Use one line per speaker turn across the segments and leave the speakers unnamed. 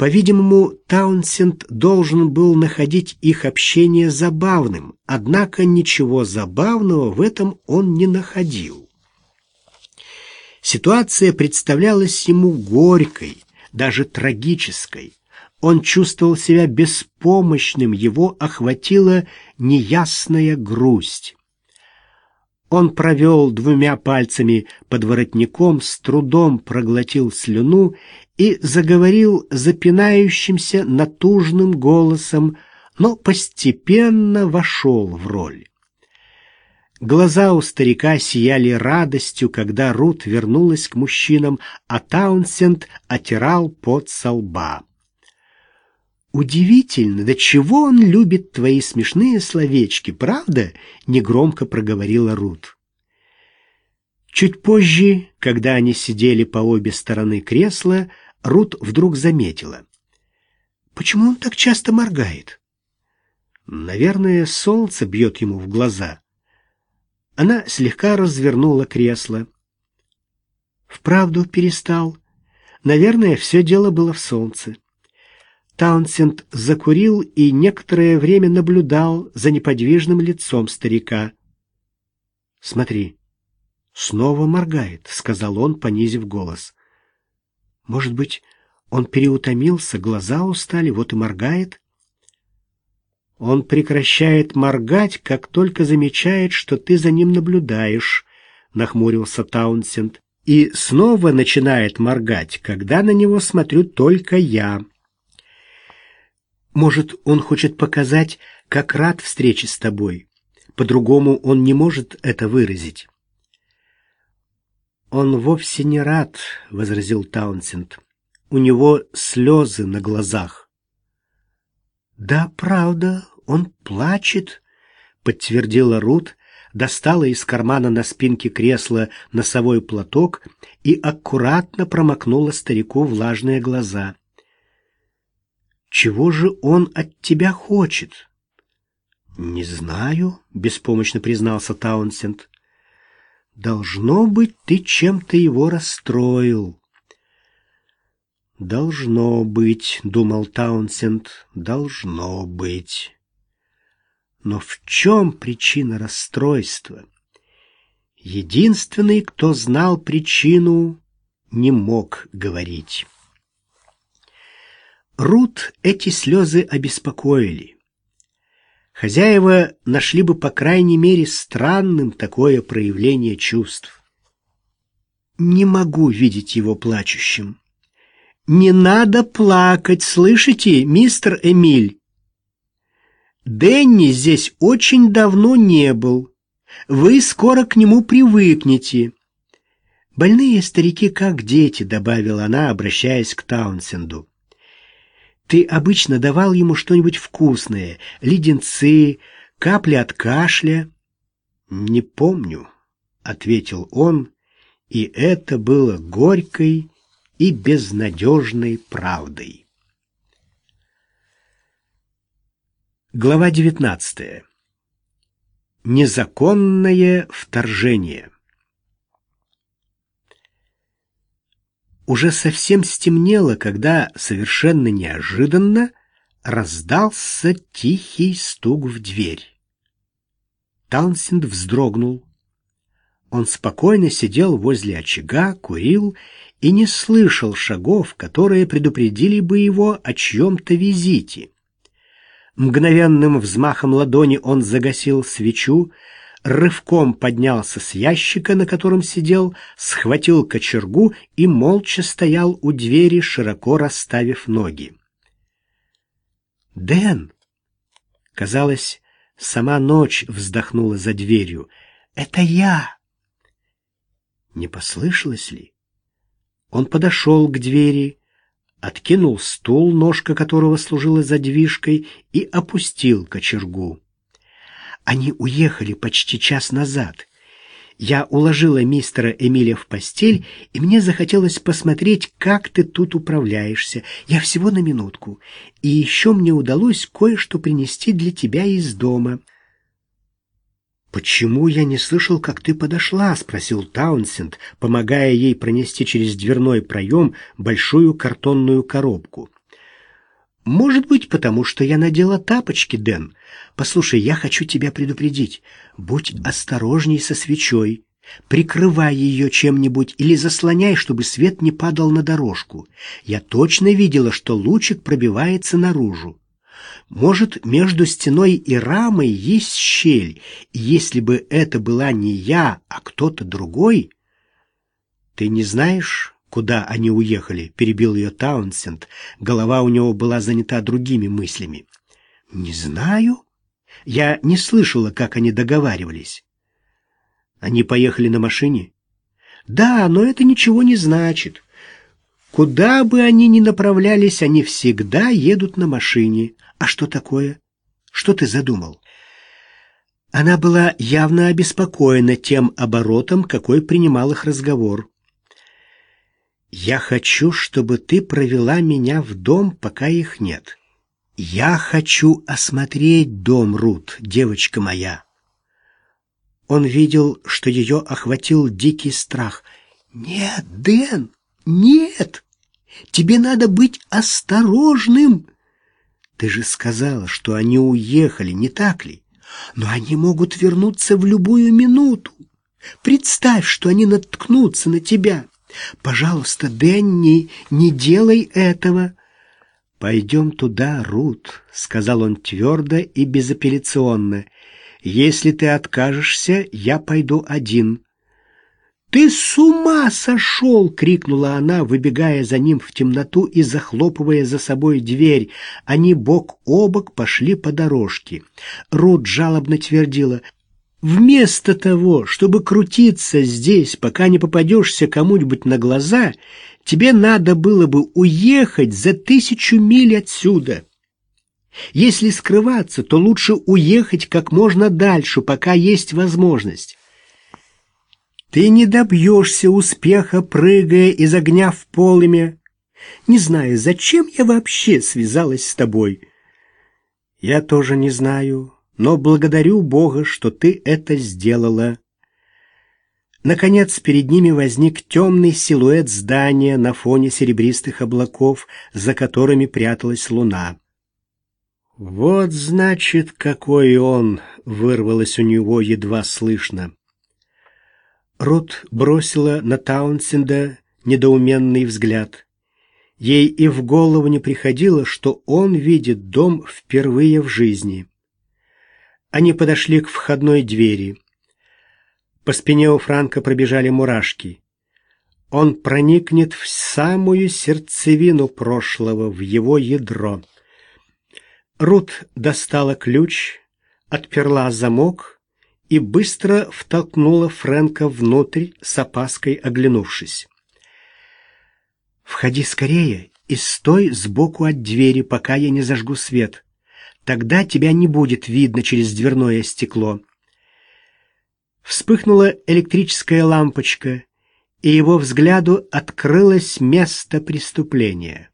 По-видимому, Таунсенд должен был находить их общение забавным, однако ничего забавного в этом он не находил. Ситуация представлялась ему горькой, даже трагической. Он чувствовал себя беспомощным, его охватила неясная грусть. Он провел двумя пальцами под воротником, с трудом проглотил слюну и заговорил запинающимся натужным голосом, но постепенно вошел в роль. Глаза у старика сияли радостью, когда Рут вернулась к мужчинам, а Таунсенд отирал пот со лба. «Удивительно, до чего он любит твои смешные словечки, правда?» — негромко проговорила Рут. Чуть позже, когда они сидели по обе стороны кресла, Рут вдруг заметила. «Почему он так часто моргает?» «Наверное, солнце бьет ему в глаза». Она слегка развернула кресло. «Вправду перестал. Наверное, все дело было в солнце». Таунсенд закурил и некоторое время наблюдал за неподвижным лицом старика. «Смотри, снова моргает», — сказал он, понизив голос. «Может быть, он переутомился, глаза устали, вот и моргает?» «Он прекращает моргать, как только замечает, что ты за ним наблюдаешь», — нахмурился Таунсенд. «И снова начинает моргать, когда на него смотрю только я». Может, он хочет показать, как рад встрече с тобой. По-другому он не может это выразить. «Он вовсе не рад», — возразил Таунсенд. «У него слезы на глазах». «Да, правда, он плачет», — подтвердила Рут, достала из кармана на спинке кресла носовой платок и аккуратно промокнула старику влажные глаза. Чего же он от тебя хочет? Не знаю, беспомощно признался Таунсенд. Должно быть, ты чем-то его расстроил. Должно быть, думал Таунсенд, должно быть. Но в чем причина расстройства? Единственный, кто знал причину, не мог говорить. Рут эти слезы обеспокоили. Хозяева нашли бы, по крайней мере, странным такое проявление чувств. Не могу видеть его плачущим. «Не надо плакать, слышите, мистер Эмиль?» «Дэнни здесь очень давно не был. Вы скоро к нему привыкнете». «Больные старики, как дети», — добавила она, обращаясь к Таунсенду. Ты обычно давал ему что-нибудь вкусное, леденцы, капли от кашля. Не помню, ответил он, и это было горькой и безнадежной правдой. Глава девятнадцатая. Незаконное вторжение. Уже совсем стемнело, когда совершенно неожиданно раздался тихий стук в дверь. Таунсенд вздрогнул. Он спокойно сидел возле очага, курил и не слышал шагов, которые предупредили бы его о чьем-то визите. Мгновенным взмахом ладони он загасил свечу, рывком поднялся с ящика, на котором сидел, схватил кочергу и молча стоял у двери, широко расставив ноги. «Дэн!» Казалось, сама ночь вздохнула за дверью. «Это я!» Не послышалось ли? Он подошел к двери, откинул стул, ножка которого служила задвижкой, и опустил кочергу. Они уехали почти час назад. Я уложила мистера Эмиля в постель, и мне захотелось посмотреть, как ты тут управляешься. Я всего на минутку. И еще мне удалось кое-что принести для тебя из дома. «Почему я не слышал, как ты подошла?» — спросил Таунсенд, помогая ей пронести через дверной проем большую картонную коробку. Может быть, потому что я надела тапочки, Дэн. Послушай, я хочу тебя предупредить. Будь осторожней со свечой. Прикрывай ее чем-нибудь или заслоняй, чтобы свет не падал на дорожку. Я точно видела, что лучик пробивается наружу. Может, между стеной и рамой есть щель, и если бы это была не я, а кто-то другой... Ты не знаешь, куда они уехали?» — перебил ее Таунсенд. Голова у него была занята другими мыслями. «Не знаю. Я не слышала, как они договаривались». «Они поехали на машине?» «Да, но это ничего не значит. Куда бы они ни направлялись, они всегда едут на машине. А что такое? Что ты задумал?» Она была явно обеспокоена тем оборотом, какой принимал их разговор. Я хочу, чтобы ты провела меня в дом, пока их нет. Я хочу осмотреть дом, Рут, девочка моя. Он видел, что ее охватил дикий страх. Нет, Дэн, нет. Тебе надо быть осторожным. Ты же сказала, что они уехали, не так ли? Но они могут вернуться в любую минуту. Представь, что они наткнутся на тебя. Пожалуйста, Денни, не делай этого. Пойдем туда, Рут, сказал он твердо и безапелляционно. Если ты откажешься, я пойду один. «Ты с ума сошел!» — крикнула она, выбегая за ним в темноту и захлопывая за собой дверь. Они бок о бок пошли по дорожке. Рут жалобно твердила — Вместо того, чтобы крутиться здесь, пока не попадешься кому-нибудь на глаза, тебе надо было бы уехать за тысячу миль отсюда. Если скрываться, то лучше уехать как можно дальше, пока есть возможность. Ты не добьешься успеха, прыгая из огня в полымя. Не знаю, зачем я вообще связалась с тобой. Я тоже не знаю но благодарю Бога, что ты это сделала. Наконец перед ними возник темный силуэт здания на фоне серебристых облаков, за которыми пряталась луна. «Вот, значит, какой он!» — вырвалось у него едва слышно. Рут бросила на Таунсенда недоуменный взгляд. Ей и в голову не приходило, что он видит дом впервые в жизни. Они подошли к входной двери. По спине у Франка пробежали мурашки. Он проникнет в самую сердцевину прошлого, в его ядро. Рут достала ключ, отперла замок и быстро втолкнула Фрэнка внутрь, с опаской оглянувшись. «Входи скорее и стой сбоку от двери, пока я не зажгу свет», Тогда тебя не будет видно через дверное стекло. Вспыхнула электрическая лампочка, и его взгляду открылось место преступления.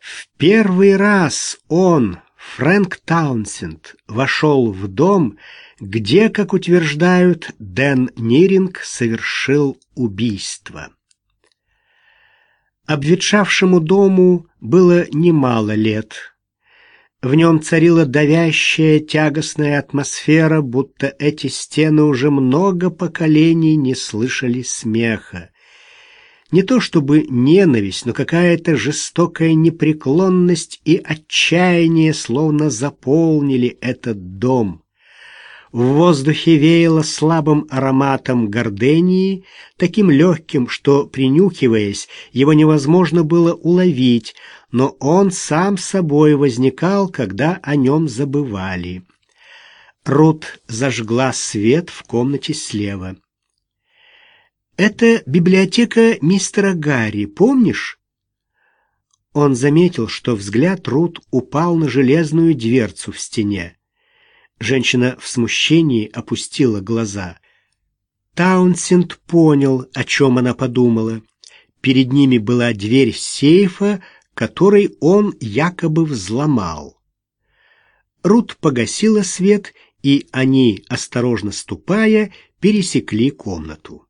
В первый раз он, Фрэнк Таунсенд, вошел в дом, где, как утверждают, Дэн Ниринг совершил убийство. Обветшавшему дому было немало лет — в нем царила давящая, тягостная атмосфера, будто эти стены уже много поколений не слышали смеха. Не то чтобы ненависть, но какая-то жестокая непреклонность и отчаяние словно заполнили этот дом. В воздухе веяло слабым ароматом гордении, таким легким, что, принюхиваясь, его невозможно было уловить, но он сам собой возникал, когда о нем забывали. Рут зажгла свет в комнате слева. «Это библиотека мистера Гарри, помнишь?» Он заметил, что взгляд Рут упал на железную дверцу в стене. Женщина в смущении опустила глаза. Таунсенд понял, о чем она подумала. Перед ними была дверь сейфа, который он якобы взломал. Рут погасила свет, и они, осторожно ступая, пересекли комнату.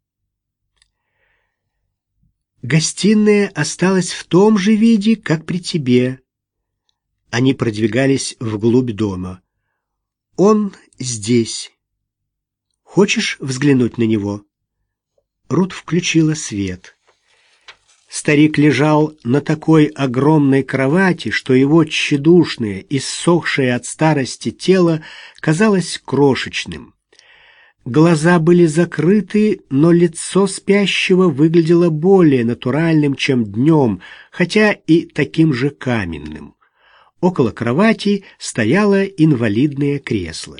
Гостиная осталась в том же виде, как при тебе. Они продвигались вглубь дома. «Он здесь. Хочешь взглянуть на него?» Рут включила свет. Старик лежал на такой огромной кровати, что его тщедушное, иссохшее от старости тело казалось крошечным. Глаза были закрыты, но лицо спящего выглядело более натуральным, чем днем, хотя и таким же каменным. Около кровати стояло инвалидное кресло.